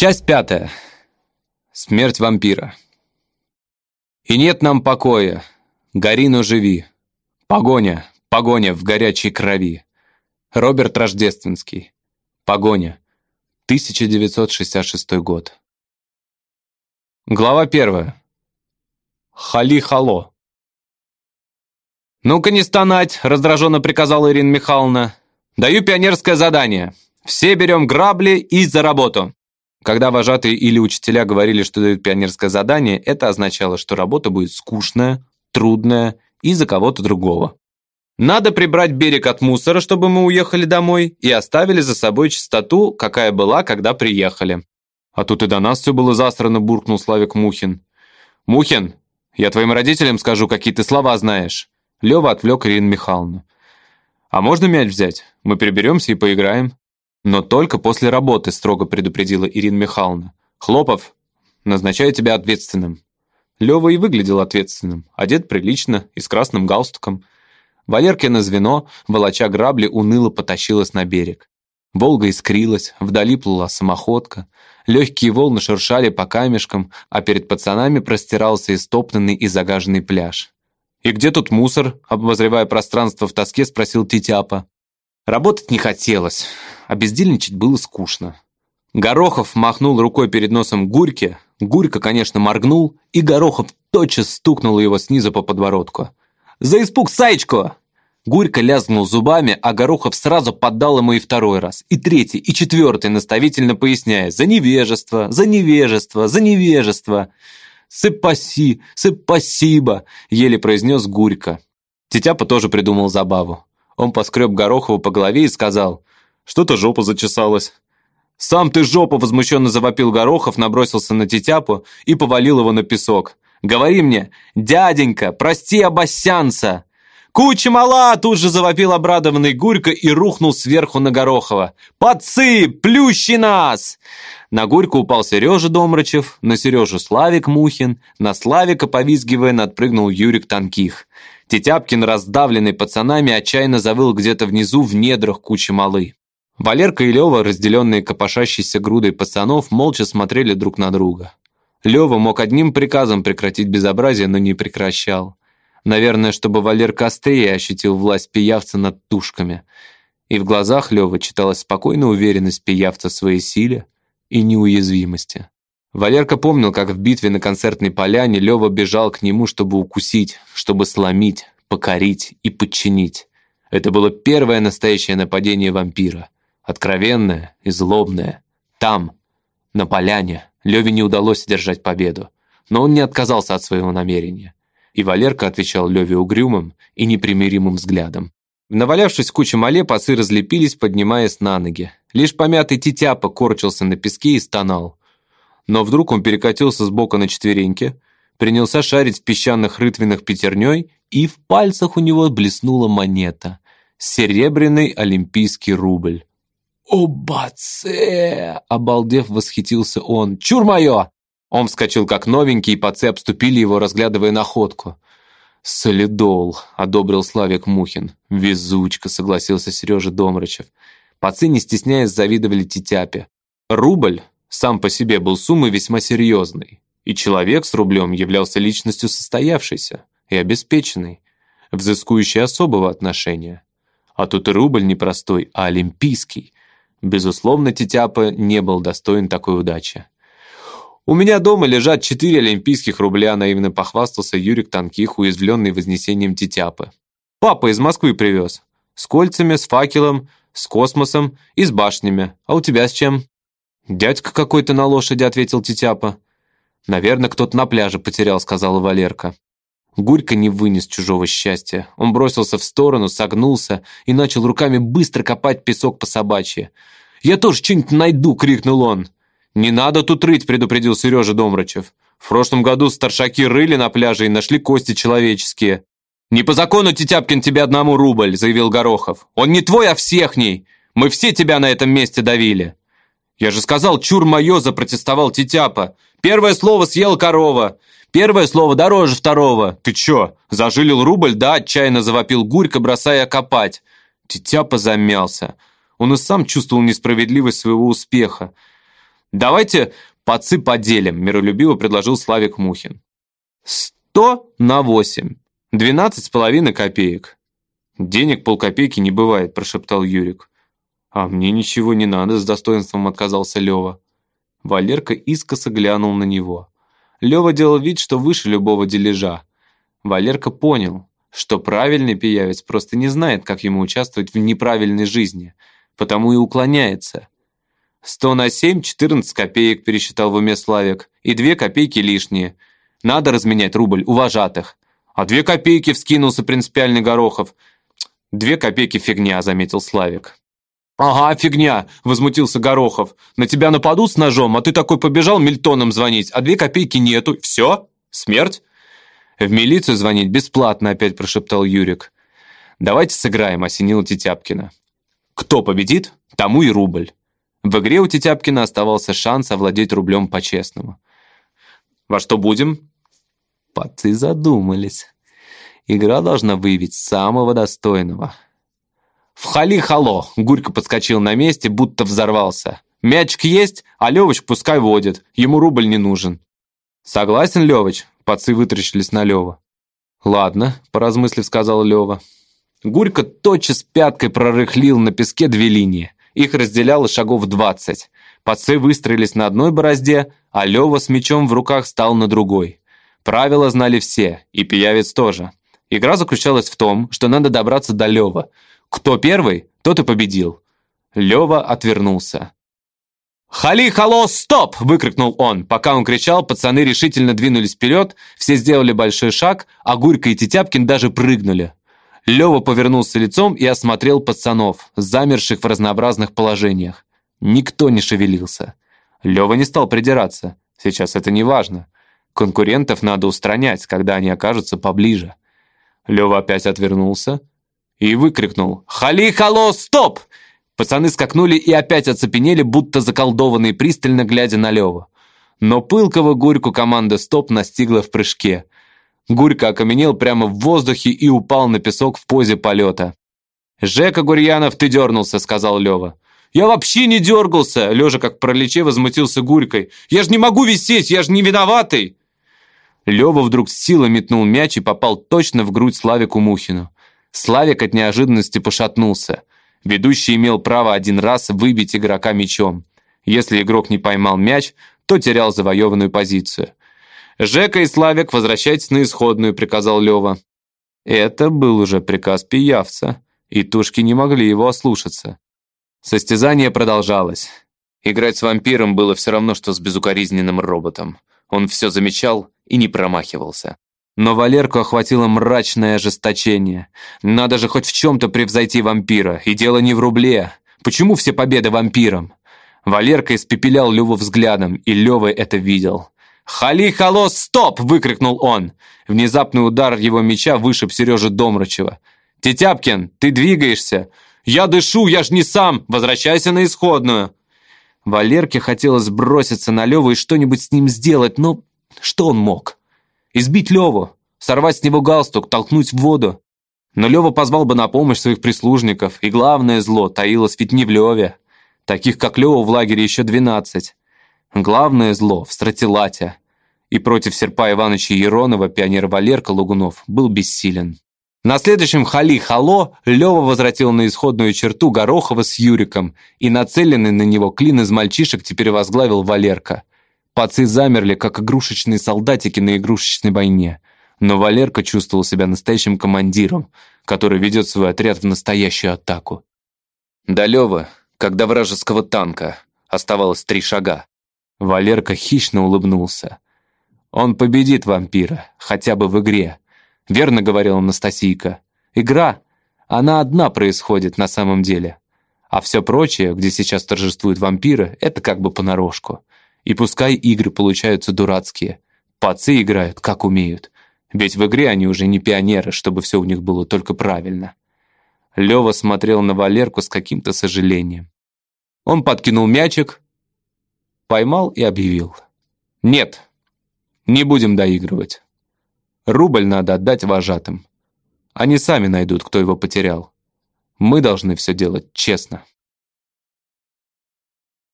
Часть пятая. Смерть вампира. И нет нам покоя, гори, но живи. Погоня, погоня в горячей крови. Роберт Рождественский. Погоня. 1966 год. Глава первая. Хали-хало. «Ну-ка не стонать!» – раздраженно приказала Ирина Михайловна. «Даю пионерское задание. Все берем грабли и за работу!» Когда вожатые или учителя говорили, что дают пионерское задание, это означало, что работа будет скучная, трудная и за кого-то другого. Надо прибрать берег от мусора, чтобы мы уехали домой, и оставили за собой чистоту, какая была, когда приехали. А тут и до нас все было засрано, буркнул Славик Мухин. «Мухин, я твоим родителям скажу, какие ты слова знаешь». Лева отвлек Ирину Михайловну. «А можно мяч взять? Мы приберемся и поиграем». «Но только после работы», строго предупредила Ирина Михайловна. «Хлопов, назначаю тебя ответственным». Лева и выглядел ответственным, одет прилично и с красным галстуком. Валеркино звено, волоча грабли, уныло потащилось на берег. Волга искрилась, вдали плыла самоходка. Легкие волны шуршали по камешкам, а перед пацанами простирался истоптанный и загаженный пляж. «И где тут мусор?» – обозревая пространство в тоске, спросил Титяпа. Работать не хотелось, а бездельничать было скучно. Горохов махнул рукой перед носом Гурьке, Гурька, конечно, моргнул, и Горохов тотчас стукнул его снизу по подбородку. «За испуг Саечку!» Гурька лязгнул зубами, а Горохов сразу поддал ему и второй раз, и третий, и четвертый, наставительно поясняя «За невежество! За невежество! За невежество!» «Сыпаси! Сыпасибо!» — еле произнес Гурька. Тетяпа тоже придумал забаву. Он поскреб Горохову по голове и сказал «Что-то жопа зачесалась». «Сам ты жопа!» – возмущенно завопил Горохов, набросился на Тетяпу и повалил его на песок. «Говори мне, дяденька, прости обоссянца!» «Куча мала!» – тут же завопил обрадованный Гурька и рухнул сверху на Горохова. «Подцы! Плющи нас!» На Гурьку упал Сережа Домрачев, на Сережу Славик Мухин, на Славика, повизгивая, надпрыгнул Юрик Танких. Тетяпкин, раздавленный пацанами, отчаянно завыл где-то внизу в недрах кучи малы. Валерка и Лева, разделенные копошащейся грудой пацанов, молча смотрели друг на друга. Лева мог одним приказом прекратить безобразие, но не прекращал. Наверное, чтобы Валерка острее ощутил власть пиявца над тушками. И в глазах Лёвы читалась спокойная уверенность пиявца в своей силе и неуязвимости. Валерка помнил, как в битве на концертной поляне Лёва бежал к нему, чтобы укусить, чтобы сломить, покорить и подчинить. Это было первое настоящее нападение вампира. Откровенное и злобное. Там, на поляне, Леве не удалось одержать победу. Но он не отказался от своего намерения. И Валерка отвечал Леве угрюмым и непримиримым взглядом. Навалявшись в куче мале, пасы разлепились, поднимаясь на ноги. Лишь помятый тетяпа корчился на песке и стонал. Но вдруг он перекатился с бока на четвереньки, принялся шарить в песчаных рытвинах пятерней, и в пальцах у него блеснула монета. Серебряный олимпийский рубль. «О, баце!» — обалдев, восхитился он. «Чур мое!» Он вскочил как новенький, и пацы обступили его, разглядывая находку. «Солидол», — одобрил Славик Мухин. «Везучка», — согласился Сережа Домрачев. Пацы, не стесняясь, завидовали Титяпе. Рубль сам по себе был суммой весьма серьезной, и человек с рублем являлся личностью состоявшейся и обеспеченной, взыскующей особого отношения. А тут и рубль не простой, а олимпийский. Безусловно, Титяпа не был достоин такой удачи. «У меня дома лежат четыре олимпийских рубля», наивно похвастался Юрик Танких, уязвленный вознесением Титяпы. «Папа из Москвы привез. С кольцами, с факелом, с космосом и с башнями. А у тебя с чем?» «Дядька какой-то на лошади», — ответил Титяпа. «Наверное, кто-то на пляже потерял», — сказала Валерка. Гурька не вынес чужого счастья. Он бросился в сторону, согнулся и начал руками быстро копать песок по собачьи. «Я тоже что-нибудь найду!» — крикнул он. «Не надо тут рыть!» — предупредил Сережа Домрачев. «В прошлом году старшаки рыли на пляже и нашли кости человеческие». «Не по закону, Тетяпкин, тебе одному рубль!» — заявил Горохов. «Он не твой, а всехний! Мы все тебя на этом месте давили!» «Я же сказал, чур мое!» – запротестовал Титяпа. «Первое слово съел корова! Первое слово дороже второго! Ты чё, зажилил рубль, да?» – отчаянно завопил Гурька, бросая копать. Титяпа замялся. Он и сам чувствовал несправедливость своего успеха. Давайте пацы поделим, миролюбиво предложил Славик Мухин. Сто на восемь. Двенадцать с половиной копеек. Денег полкопейки не бывает, прошептал Юрик. А мне ничего не надо, с достоинством отказался Лева. Валерка искоса глянул на него. Лева делал вид, что выше любого дележа. Валерка понял, что правильный пиявец просто не знает, как ему участвовать в неправильной жизни, потому и уклоняется. «Сто на семь, четырнадцать копеек», пересчитал в уме Славик, «и две копейки лишние. Надо разменять рубль у вожатых». «А две копейки», вскинулся принципиальный Горохов. «Две копейки фигня», заметил Славик. «Ага, фигня!» – возмутился Горохов. «На тебя нападут с ножом, а ты такой побежал мильтоном звонить, а две копейки нету. Все? Смерть?» «В милицию звонить бесплатно», – опять прошептал Юрик. «Давайте сыграем», – осенил Тетяпкина. «Кто победит, тому и рубль». В игре у Тетяпкина оставался шанс овладеть рублем по-честному. «Во что будем?» Пацы задумались. Игра должна выявить самого достойного. «В хали-хало!» — Гурько подскочил на месте, будто взорвался. «Мячик есть, а Левыч пускай водит, ему рубль не нужен». «Согласен, Левыч?» — пацы вытрящились на Лева. «Ладно», — поразмыслив, сказал Лева. Гурько тотчас пяткой прорыхлил на песке две линии. Их разделяло шагов двадцать. Пацы выстроились на одной борозде, а Лева с мечом в руках стал на другой. Правила знали все, и пиявец тоже. Игра заключалась в том, что надо добраться до Лева — кто первый, тот и победил. Лева отвернулся. «Хали-хало, стоп!» – выкрикнул он. Пока он кричал, пацаны решительно двинулись вперед, все сделали большой шаг, а Гурька и Тетяпкин даже прыгнули. Лева повернулся лицом и осмотрел пацанов, замерших в разнообразных положениях. Никто не шевелился. Лева не стал придираться. Сейчас это не важно. Конкурентов надо устранять, когда они окажутся поближе. Лева опять отвернулся, и выкрикнул «Хали-хало, стоп!» Пацаны скакнули и опять оцепенели, будто заколдованные, пристально глядя на Лёва. Но пылкого Гурьку команда «Стоп» настигла в прыжке. Гурька окаменел прямо в воздухе и упал на песок в позе полета. «Жека Гурьянов, ты дернулся», — сказал Лёва. «Я вообще не дергался!» — Лёжа как пролече возмутился Гурькой. «Я ж не могу висеть, я ж не виноватый!» Лёва вдруг с силой метнул мяч и попал точно в грудь Славику Мухину. Славик от неожиданности пошатнулся. Ведущий имел право один раз выбить игрока мячом. Если игрок не поймал мяч, то терял завоеванную позицию. «Жека и Славик, возвращайтесь на исходную», — приказал Лева. Это был уже приказ пиявца, и тушки не могли его ослушаться. Состязание продолжалось. Играть с вампиром было все равно, что с безукоризненным роботом. Он все замечал и не промахивался. Но Валерку охватило мрачное ожесточение. Надо же хоть в чем-то превзойти вампира, и дело не в рубле. Почему все победы вампирам? Валерка испепелял Леву взглядом, и Лева это видел. «Хали-хало, стоп!» – выкрикнул он. Внезапный удар его меча вышиб Сережа Домрачева. «Тетяпкин, ты двигаешься!» «Я дышу, я ж не сам! Возвращайся на исходную!» Валерке хотелось броситься на Леву и что-нибудь с ним сделать, но что он мог? Избить Леву, сорвать с него галстук, толкнуть в воду. Но Лева позвал бы на помощь своих прислужников, и главное зло таилось ведь не в Леве. Таких, как Лева, в лагере еще двенадцать. Главное зло в стратилате. И против Серпа Ивановича Еронова пионер Валерка Лугунов был бессилен. На следующем хали-хало Лева возвратил на исходную черту Горохова с Юриком, и нацеленный на него клин из мальчишек теперь возглавил Валерка. Пацы замерли, как игрушечные солдатики на игрушечной войне. Но Валерка чувствовал себя настоящим командиром, который ведет свой отряд в настоящую атаку. До Лёва, до вражеского танка, оставалось три шага. Валерка хищно улыбнулся. Он победит вампира, хотя бы в игре. Верно говорила Анастасийка. Игра, она одна происходит на самом деле. А все прочее, где сейчас торжествуют вампиры, это как бы понарошку. И пускай игры получаются дурацкие. Пацы играют, как умеют. Ведь в игре они уже не пионеры, чтобы все у них было только правильно. Лева смотрел на Валерку с каким-то сожалением. Он подкинул мячик, поймал и объявил. «Нет, не будем доигрывать. Рубль надо отдать вожатым. Они сами найдут, кто его потерял. Мы должны все делать честно».